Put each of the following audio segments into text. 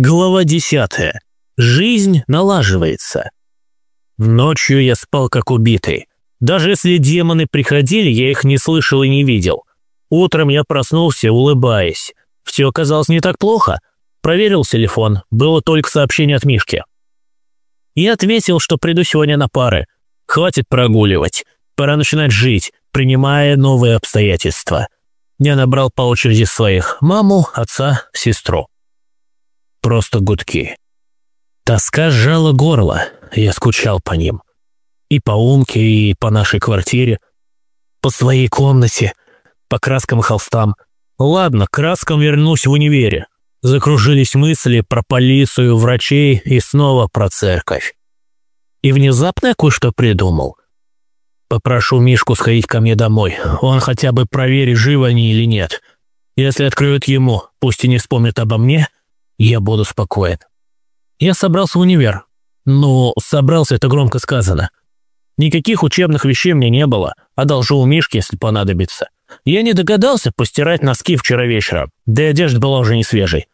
Глава десятая. Жизнь налаживается. Ночью я спал как убитый. Даже если демоны приходили, я их не слышал и не видел. Утром я проснулся, улыбаясь. Все оказалось не так плохо. Проверил телефон, было только сообщение от Мишки. Я ответил, что приду сегодня на пары. Хватит прогуливать. Пора начинать жить, принимая новые обстоятельства. Я набрал по очереди своих маму, отца, сестру просто гудки. Тоска сжала горло, я скучал по ним. И по Умке, и по нашей квартире, по своей комнате, по краскам и холстам. Ладно, к краскам вернусь в универе. Закружились мысли про полицию, врачей и снова про церковь. И внезапно я кое-что придумал. Попрошу Мишку сходить ко мне домой. Он хотя бы проверит, живы они или нет. Если откроют ему, пусть и не вспомнит обо мне, я буду спокоен. Я собрался в универ. Ну, собрался, это громко сказано. Никаких учебных вещей мне не было, одолжу у Мишки, если понадобится. Я не догадался постирать носки вчера вечером, да и одежда была уже не свежей.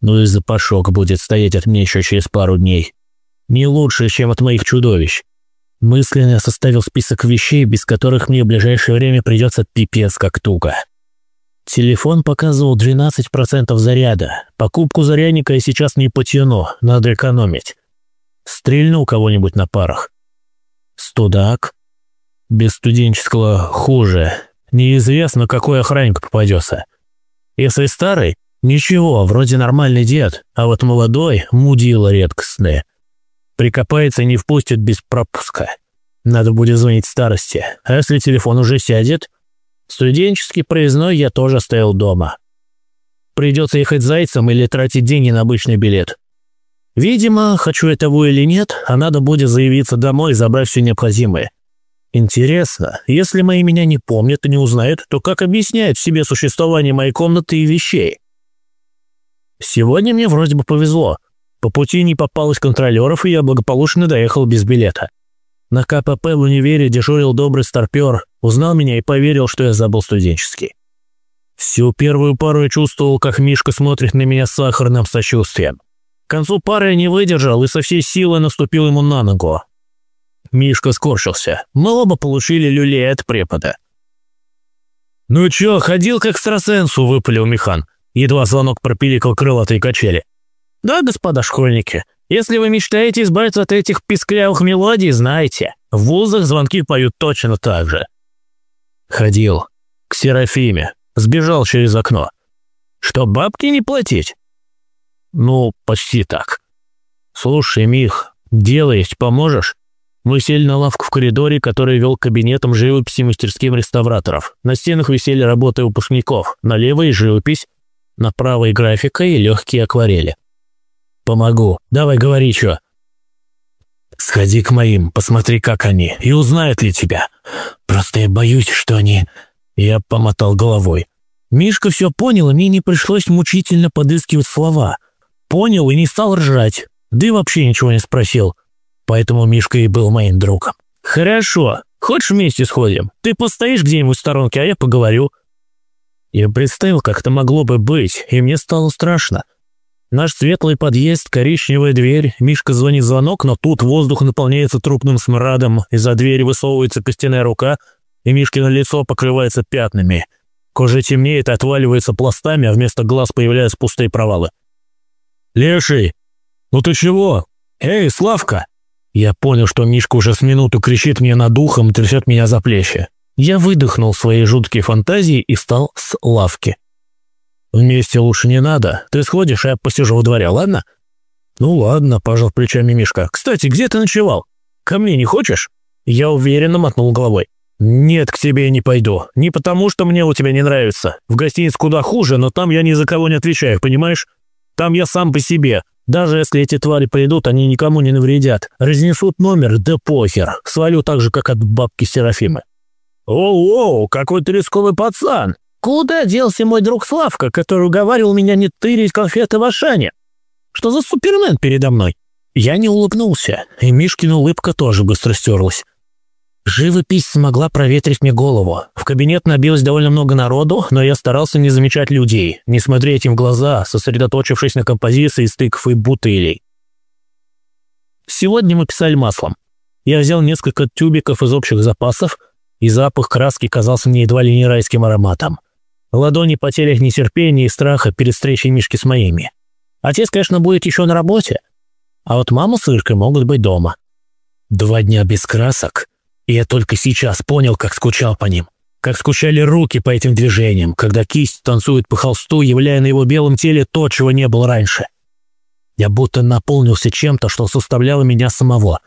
Ну и запашок будет стоять от меня еще через пару дней. Не лучше, чем от моих чудовищ. Мысленно я составил список вещей, без которых мне в ближайшее время придется пипец как туго. Телефон показывал 12% заряда. Покупку зарядника я сейчас не потяну, надо экономить. Стрельну кого-нибудь на парах. Студак. Без студенческого хуже. Неизвестно, какой охранник попадется. Если старый, ничего, вроде нормальный дед, а вот молодой – мудила редкостное. Прикопается и не впустит без пропуска. Надо будет звонить старости. А если телефон уже сядет – Студенческий проездной я тоже оставил дома. Придется ехать зайцем или тратить деньги на обычный билет. Видимо, хочу я того или нет, а надо будет заявиться домой и забрать все необходимое. Интересно, если мои меня не помнят и не узнают, то как объясняют себе существование моей комнаты и вещей? Сегодня мне вроде бы повезло. По пути не попалось контролеров, и я благополучно доехал без билета. На КПП в универе дежурил добрый старпер, узнал меня и поверил, что я забыл студенческий. Всю первую пару я чувствовал, как Мишка смотрит на меня с сахарным сочувствием. К концу пары я не выдержал и со всей силы наступил ему на ногу. Мишка скорчился. Мы оба получили люлей от препода. «Ну чё, ходил к экстрасенсу?» – выпалил Михан. Едва звонок пропиликал крылатые качели. «Да, господа школьники, если вы мечтаете избавиться от этих писклявых мелодий, знайте, в вузах звонки поют точно так же. Ходил к Серафиме, сбежал через окно. Что, бабки не платить? Ну, почти так. Слушай, Мих, дело есть, поможешь? Мы сели на лавку в коридоре, который вел к кабинетам живописи мастерским реставраторов. На стенах висели работы выпускников, на левой живопись, на правой графика и легкие акварели. Помогу. Давай говори, что. Сходи к моим, посмотри, как они, и узнают ли тебя. Просто я боюсь, что они...» Я помотал головой. Мишка все понял, мне не пришлось мучительно подыскивать слова. Понял и не стал ржать, да и вообще ничего не спросил. Поэтому Мишка и был моим другом. «Хорошо. Хочешь вместе сходим? Ты постоишь где-нибудь в сторонке, а я поговорю». Я представил, как это могло бы быть, и мне стало страшно. Наш светлый подъезд, коричневая дверь, Мишка звонит звонок, но тут воздух наполняется трупным смрадом, из-за двери высовывается костяная рука, и Мишкино лицо покрывается пятнами. Кожа темнеет отваливается пластами, а вместо глаз появляются пустые провалы. «Леший! Ну ты чего? Эй, Славка!» Я понял, что Мишка уже с минуту кричит мне над ухом трясет меня за плечи. Я выдохнул свои жуткие фантазии и встал с лавки. «Вместе лучше не надо. Ты сходишь, а я посижу во дворе, ладно?» «Ну ладно», – пожал плечами Мишка. «Кстати, где ты ночевал? Ко мне не хочешь?» Я уверенно мотнул головой. «Нет, к тебе не пойду. Не потому, что мне у тебя не нравится. В гостинице куда хуже, но там я ни за кого не отвечаю, понимаешь? Там я сам по себе. Даже если эти твари придут, они никому не навредят. Разнесут номер, да похер. Свалю так же, как от бабки Серафимы». «Оу-оу, какой ты рисковый пацан!» Куда делся мой друг Славка, который уговаривал меня не тырить конфеты в Ашане? Что за супермен передо мной? Я не улыбнулся, и Мишкина улыбка тоже быстро стерлась. Живопись смогла проветрить мне голову. В кабинет набилось довольно много народу, но я старался не замечать людей, не смотреть им в глаза, сосредоточившись на композиции из тыкв и бутылей. Сегодня мы писали маслом. Я взял несколько тюбиков из общих запасов, и запах краски казался мне едва ли не райским ароматом. Ладони потели от нетерпения и страха перед встречей Мишки с моими. Отец, конечно, будет еще на работе, а вот мама с Иркой могут быть дома. Два дня без красок, и я только сейчас понял, как скучал по ним. Как скучали руки по этим движениям, когда кисть танцует по холсту, являя на его белом теле то, чего не было раньше. Я будто наполнился чем-то, что составляло меня самого.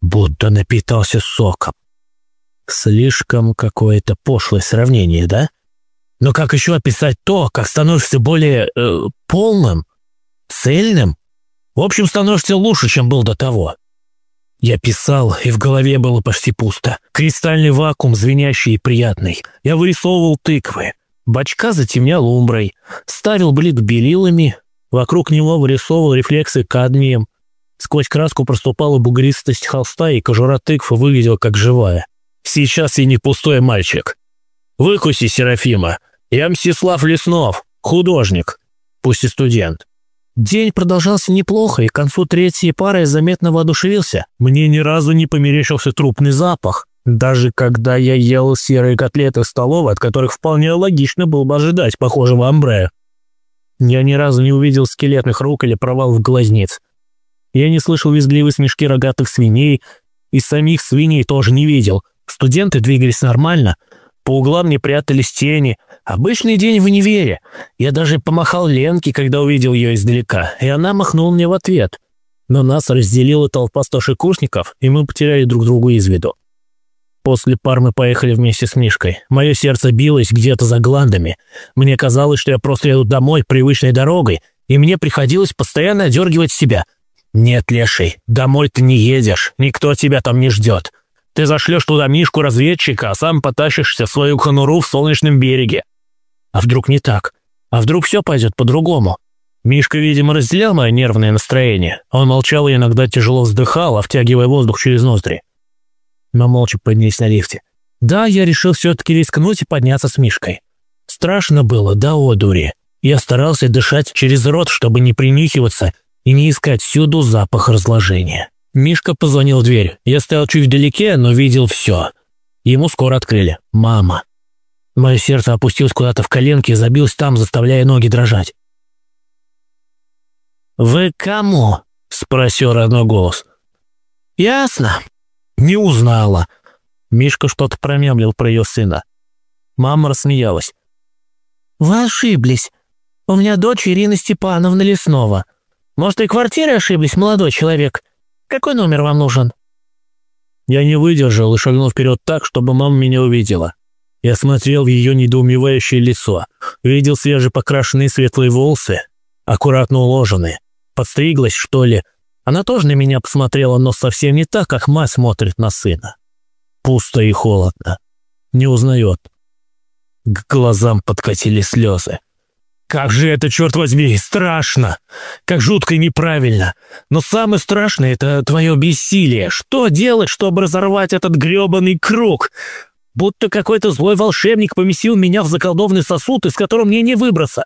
Будто напитался соком. Слишком какое-то пошлое сравнение, да? Но как еще описать то, как становишься более э, полным, цельным? В общем, становишься лучше, чем был до того. Я писал, и в голове было почти пусто. Кристальный вакуум, звенящий и приятный. Я вырисовывал тыквы. Бачка затемнял умброй. Ставил блик белилами. Вокруг него вырисовывал рефлексы кадмием. Сквозь краску проступала бугристость холста, и кожура тыквы выглядела как живая. Сейчас я не пустой мальчик. Выкуси, Серафима. Я Мстислав Леснов, художник, пусть и студент. День продолжался неплохо, и к концу третьей пары я заметно воодушевился. Мне ни разу не померещился трупный запах. Даже когда я ел серые котлеты в столовой, от которых вполне логично было бы ожидать похожего амбре. Я ни разу не увидел скелетных рук или провалов глазниц. Я не слышал визгливые смешки рогатых свиней, и самих свиней тоже не видел. Студенты двигались нормально — по углам не прятались тени. Обычный день в универе. Я даже помахал Ленке, когда увидел ее издалека, и она махнула мне в ответ. Но нас разделила толпа старшекурсников, и мы потеряли друг другу из виду. После пар мы поехали вместе с Мишкой. Мое сердце билось где-то за гландами. Мне казалось, что я просто еду домой привычной дорогой, и мне приходилось постоянно одергивать себя. «Нет, Леший, домой ты не едешь, никто тебя там не ждет. Ты зашлешь туда Мишку-разведчика, а сам потащишься в свою конуру в Солнечном береге. А вдруг не так? А вдруг все пойдет по-другому? Мишка, видимо, разделял мое нервное настроение. Он молчал и иногда тяжело вздыхал, втягивая воздух через ноздри. Мы молча поднялись на лифте. Да, я решил все-таки рискнуть и подняться с Мишкой. Страшно было, да, одури. Я старался дышать через рот, чтобы не принюхиваться и не искать всюду запах разложения. Мишка позвонил в дверь. Я стоял чуть вдалеке, но видел все. Ему скоро открыли. Мама. Мое сердце опустилось куда-то в коленки и забилось там, заставляя ноги дрожать. «Вы кому?» – спросил родной голос. «Ясно». «Не узнала». Мишка что-то промямлил про ее сына. Мама рассмеялась. «Вы ошиблись. У меня дочь Ирина Степановна Леснова. Может, и квартиры ошиблись, молодой человек?» Какой номер вам нужен?» Я не выдержал и шагнул вперед так, чтобы мама меня увидела. Я смотрел в ее недоумевающее лицо, видел свежепокрашенные светлые волосы, аккуратно уложенные. Подстриглась, что ли? Она тоже на меня посмотрела, но совсем не так, как мать смотрит на сына. Пусто и холодно. Не узнает. К глазам подкатили слезы. Как же это, черт возьми, страшно! Как жутко и неправильно! Но самое страшное — это твое бессилие. Что делать, чтобы разорвать этот грёбаный круг? Будто какой-то злой волшебник поместил меня в заколдованный сосуд, из которого мне не выбраться.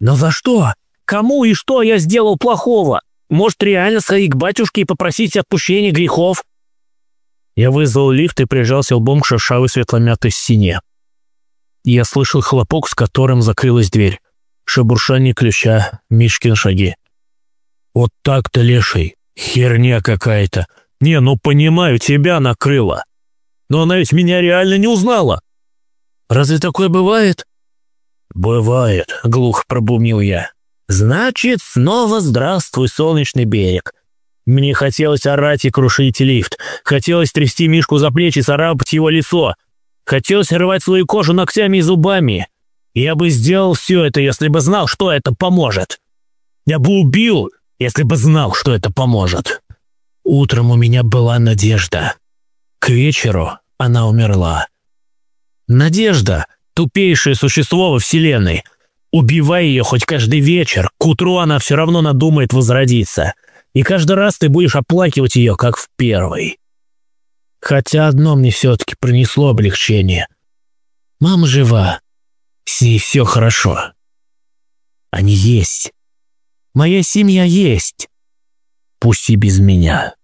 Но за что? Кому и что я сделал плохого? Может, реально сходить к батюшке и попросить отпущения грехов? Я вызвал лифт и прижался лбом к шершавой светломятой стене. Я слышал хлопок, с которым закрылась дверь шебуршание ключа, Мишкин шаги. «Вот так-то, леший, херня какая-то. Не, ну понимаю, тебя накрыло. Но она ведь меня реально не узнала. Разве такое бывает?» «Бывает», — глухо пробумил я. «Значит, снова здравствуй, солнечный берег». Мне хотелось орать и крушить лифт. Хотелось трясти Мишку за плечи, царапать его лицо. Хотелось рвать свою кожу ногтями и зубами. Я бы сделал все это, если бы знал, что это поможет. Я бы убил, если бы знал, что это поможет. Утром у меня была надежда. К вечеру она умерла. Надежда — тупейшее существо во Вселенной. Убивай ее хоть каждый вечер, к утру она все равно надумает возродиться. И каждый раз ты будешь оплакивать ее, как в первый. Хотя одно мне все-таки принесло облегчение. Мама жива, с ней все хорошо. Они есть. Моя семья есть, пусть и без меня.